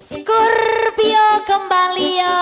Scorpio kembali ya.